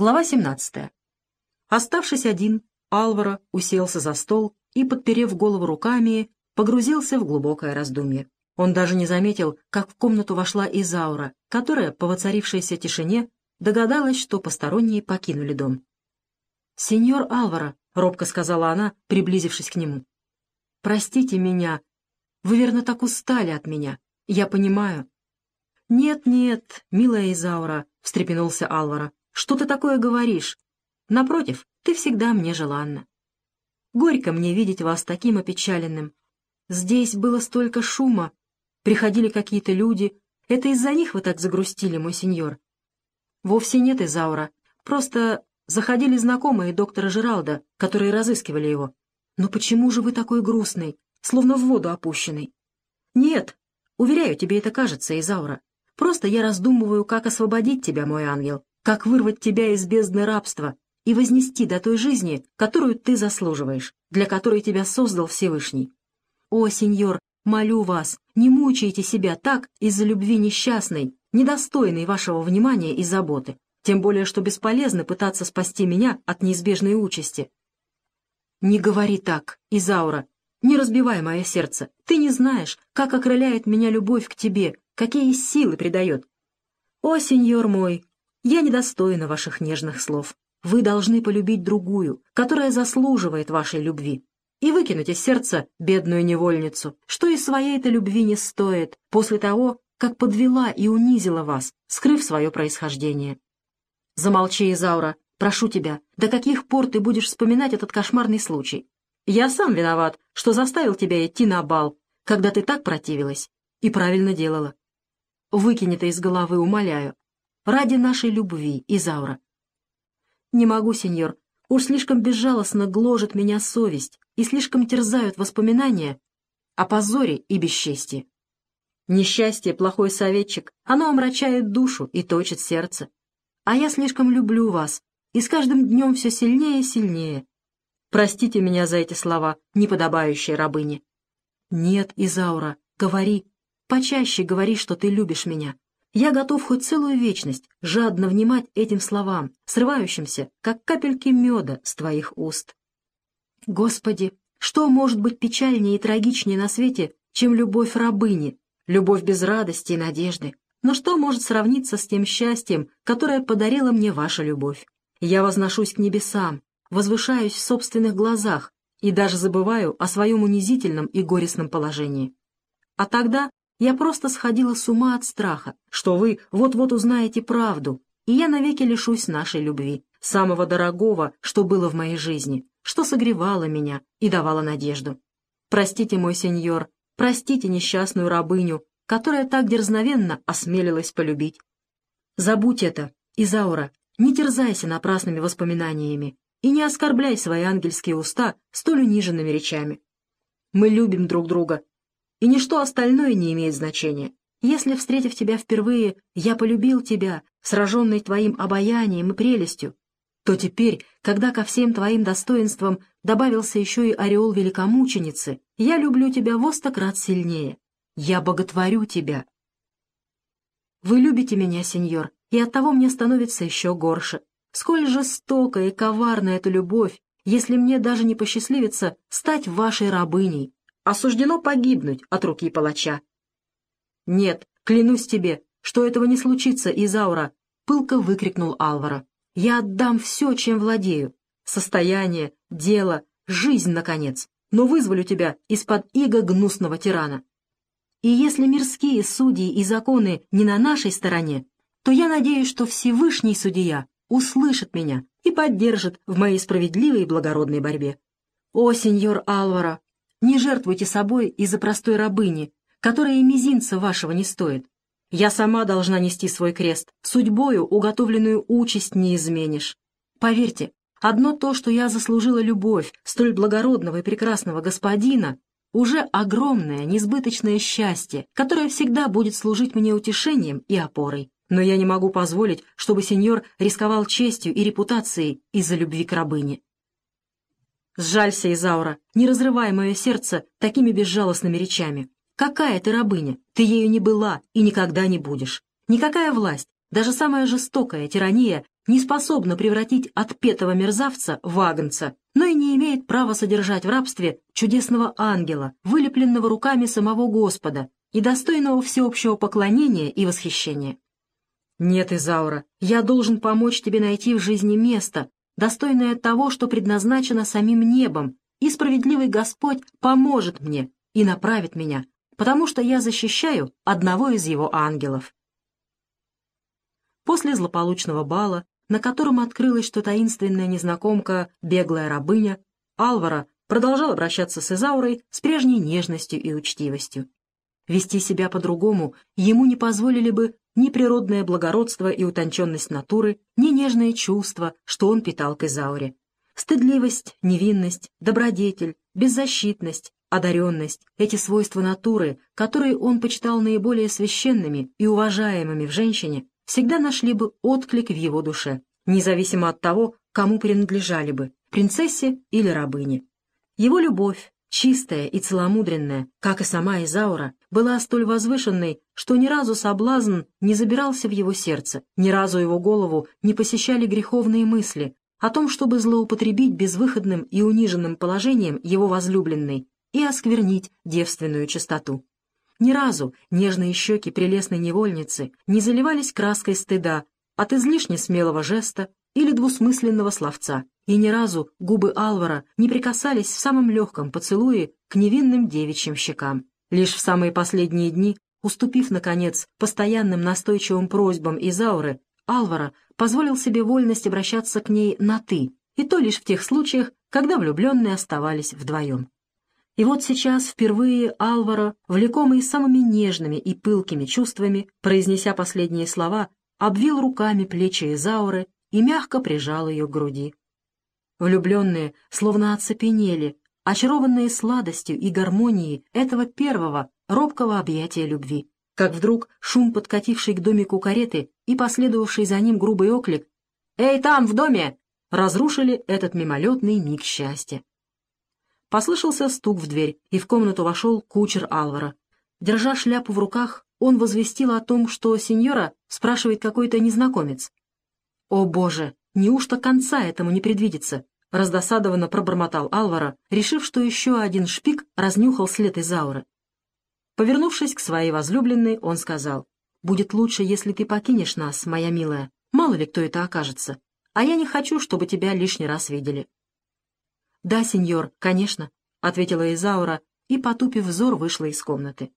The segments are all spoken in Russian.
Глава 17. Оставшись один, Алваро уселся за стол и, подперев голову руками, погрузился в глубокое раздумье. Он даже не заметил, как в комнату вошла Изаура, которая, по воцарившейся тишине, догадалась, что посторонние покинули дом. «Сеньор Алваро», — робко сказала она, приблизившись к нему, — «простите меня. Вы, верно, так устали от меня. Я понимаю». «Нет-нет, милая Изаура», — встрепенулся Алваро, — «что ты такое говоришь? Напротив, ты всегда мне желанна. Горько мне видеть вас таким опечаленным. Здесь было столько шума, приходили какие-то люди. Это из-за них вы так загрустили, мой сеньор?» «Вовсе нет, Изаура. Просто заходили знакомые доктора Жералда, которые разыскивали его. Но почему же вы такой грустный, словно в воду опущенный?» «Нет, уверяю, тебе это кажется, Изаура. Просто я раздумываю, как освободить тебя, мой ангел, как вырвать тебя из бездны рабства и вознести до той жизни, которую ты заслуживаешь, для которой тебя создал Всевышний. О, сеньор, молю вас, не мучайте себя так из-за любви несчастной, недостойной вашего внимания и заботы, тем более что бесполезно пытаться спасти меня от неизбежной участи. Не говори так, Изаура, не разбивай мое сердце. Ты не знаешь, как окрыляет меня любовь к тебе, какие силы придает. О, сеньор мой, я недостойна ваших нежных слов. Вы должны полюбить другую, которая заслуживает вашей любви, и выкинуть из сердца бедную невольницу, что и своей-то любви не стоит, после того, как подвела и унизила вас, скрыв свое происхождение. Замолчи, Изаура, прошу тебя, до каких пор ты будешь вспоминать этот кошмарный случай? Я сам виноват, что заставил тебя идти на бал, когда ты так противилась, и правильно делала. Выкини это из головы, умоляю. Ради нашей любви, Изаура. Не могу, сеньор, уж слишком безжалостно гложет меня совесть и слишком терзают воспоминания о позоре и бесчестии. Несчастье — плохой советчик, оно омрачает душу и точит сердце. А я слишком люблю вас, и с каждым днем все сильнее и сильнее. Простите меня за эти слова, неподобающие рабыне. Нет, Изаура, говори, почаще говори, что ты любишь меня. Я готов хоть целую вечность жадно внимать этим словам, срывающимся, как капельки меда с твоих уст. Господи, что может быть печальнее и трагичнее на свете, чем любовь рабыни, любовь без радости и надежды. Но что может сравниться с тем счастьем, которое подарила мне ваша любовь? Я возношусь к небесам, возвышаюсь в собственных глазах и даже забываю о своем унизительном и горестном положении. А тогда я просто сходила с ума от страха, что вы вот-вот узнаете правду, и я навеки лишусь нашей любви, самого дорогого, что было в моей жизни, что согревало меня и давало надежду. Простите, мой сеньор, Простите несчастную рабыню, которая так дерзновенно осмелилась полюбить. Забудь это, Изаура, не терзайся напрасными воспоминаниями и не оскорбляй свои ангельские уста столь униженными речами. Мы любим друг друга, и ничто остальное не имеет значения. Если, встретив тебя впервые, я полюбил тебя, сраженный твоим обаянием и прелестью, то теперь, когда ко всем твоим достоинствам добавился еще и ореол великомученицы, я люблю тебя во сто крат сильнее. Я боготворю тебя. Вы любите меня, сеньор, и оттого мне становится еще горше. Сколь жестока и коварна эта любовь, если мне даже не посчастливится стать вашей рабыней, осуждено погибнуть от руки палача. Нет, клянусь тебе, что этого не случится, Изаура, — пылко выкрикнул Алвара. Я отдам все, чем владею. Состояние, дело, жизнь, наконец. Но вызволю тебя из-под иго гнусного тирана. И если мирские судьи и законы не на нашей стороне, то я надеюсь, что Всевышний Судья услышит меня и поддержит в моей справедливой и благородной борьбе. О, сеньор Алвара, не жертвуйте собой из-за простой рабыни, которая и мизинца вашего не стоит. Я сама должна нести свой крест. Судьбою уготовленную участь не изменишь. Поверьте, одно то, что я заслужила любовь столь благородного и прекрасного господина, уже огромное, несбыточное счастье, которое всегда будет служить мне утешением и опорой. Но я не могу позволить, чтобы сеньор рисковал честью и репутацией из-за любви к рабыне. Сжалься, Изаура, не разрывай мое сердце такими безжалостными речами. Какая ты рабыня? Ты ею не была и никогда не будешь. Никакая власть, даже самая жестокая тирания, не способна превратить отпетого мерзавца в агнца, но и не имеет права содержать в рабстве чудесного ангела, вылепленного руками самого Господа и достойного всеобщего поклонения и восхищения. Нет, Изаура, я должен помочь тебе найти в жизни место, достойное того, что предназначено самим небом, и справедливый Господь поможет мне и направит меня, потому что я защищаю одного из его ангелов. После злополучного бала, на котором открылась, что таинственная незнакомка, беглая рабыня, Алвара продолжал обращаться с Изаурой с прежней нежностью и учтивостью. Вести себя по-другому ему не позволили бы ни природное благородство и утонченность натуры, ни нежное чувство, что он питал к Изауре. Стыдливость, невинность, добродетель, беззащитность, одаренность — эти свойства натуры, которые он почитал наиболее священными и уважаемыми в женщине, всегда нашли бы отклик в его душе, независимо от того, кому принадлежали бы — принцессе или рабыне. Его любовь, чистая и целомудренная, как и сама Изаура, была столь возвышенной, что ни разу соблазн не забирался в его сердце, ни разу его голову не посещали греховные мысли о том, чтобы злоупотребить безвыходным и униженным положением его возлюбленной и осквернить девственную чистоту. Ни разу нежные щеки прелестной невольницы не заливались краской стыда от излишне смелого жеста или двусмысленного словца, и ни разу губы Алвара не прикасались в самом легком поцелуе к невинным девичьим щекам. Лишь в самые последние дни, уступив, наконец, постоянным настойчивым просьбам Изауры, Алвара позволил себе вольность обращаться к ней на «ты», и то лишь в тех случаях, когда влюбленные оставались вдвоем. И вот сейчас впервые Алваро, влекомый самыми нежными и пылкими чувствами, произнеся последние слова, обвил руками плечи Изауры и мягко прижал ее к груди. Влюбленные словно оцепенели, очарованные сладостью и гармонией этого первого, робкого объятия любви. Как вдруг шум, подкативший к домику кареты и последовавший за ним грубый оклик «Эй, там, в доме!» разрушили этот мимолетный миг счастья. Послышался стук в дверь, и в комнату вошел кучер Алвара. Держа шляпу в руках, он возвестил о том, что сеньора спрашивает какой-то незнакомец. «О, Боже, неужто конца этому не предвидится?» — раздосадованно пробормотал Алвара, решив, что еще один шпик разнюхал след Изауры. Повернувшись к своей возлюбленной, он сказал, «Будет лучше, если ты покинешь нас, моя милая. Мало ли кто это окажется. А я не хочу, чтобы тебя лишний раз видели». «Да, сеньор, конечно», — ответила Изаура и, потупив взор, вышла из комнаты.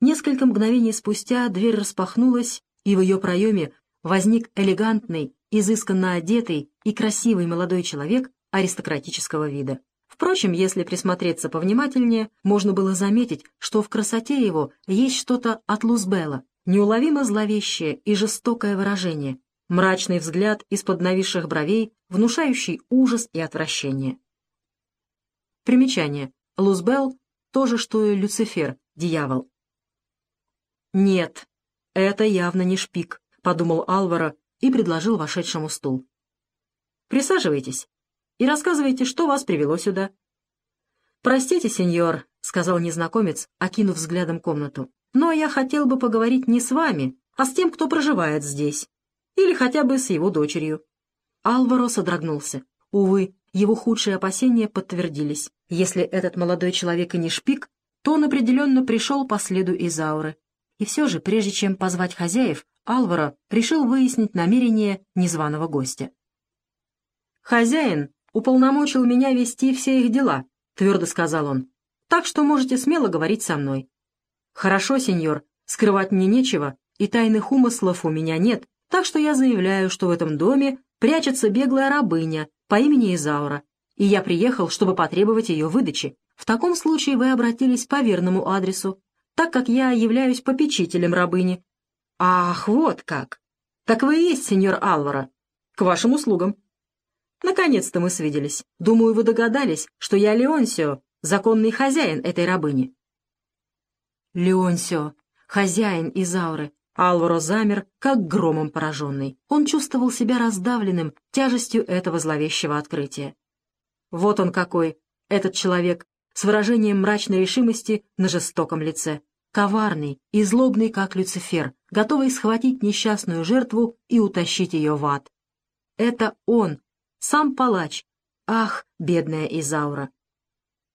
Несколько мгновений спустя дверь распахнулась, и в ее проеме возник элегантный, изысканно одетый и красивый молодой человек аристократического вида. Впрочем, если присмотреться повнимательнее, можно было заметить, что в красоте его есть что-то от Лузбелла, неуловимо зловещее и жестокое выражение, мрачный взгляд из-под нависших бровей, внушающий ужас и отвращение. Примечание. Лузбелл — то же, что и Люцифер, дьявол. «Нет, это явно не шпик», — подумал Алвара и предложил вошедшему стул. «Присаживайтесь и рассказывайте, что вас привело сюда». «Простите, сеньор», — сказал незнакомец, окинув взглядом комнату, «но я хотел бы поговорить не с вами, а с тем, кто проживает здесь, или хотя бы с его дочерью». Алваро содрогнулся. Увы, его худшие опасения подтвердились. Если этот молодой человек и не шпик, то он определенно пришел по следу Изауры. И все же, прежде чем позвать хозяев, Алваро решил выяснить намерение незваного гостя. «Хозяин уполномочил меня вести все их дела», — твердо сказал он. «Так что можете смело говорить со мной». «Хорошо, сеньор, скрывать мне нечего, и тайных умыслов у меня нет, так что я заявляю, что в этом доме прячется беглая рабыня, по имени Изаура, и я приехал, чтобы потребовать ее выдачи. В таком случае вы обратились по верному адресу, так как я являюсь попечителем рабыни». «Ах, вот как! Так вы и есть сеньор Алвара. К вашим услугам». «Наконец-то мы свиделись. Думаю, вы догадались, что я Леонсио, законный хозяин этой рабыни». Леонсио, хозяин Изауры, Алваро замер, как громом пораженный. Он чувствовал себя раздавленным тяжестью этого зловещего открытия. Вот он какой, этот человек, с выражением мрачной решимости на жестоком лице. Коварный и злобный, как Люцифер, готовый схватить несчастную жертву и утащить ее в ад. Это он, сам палач. Ах, бедная Изаура!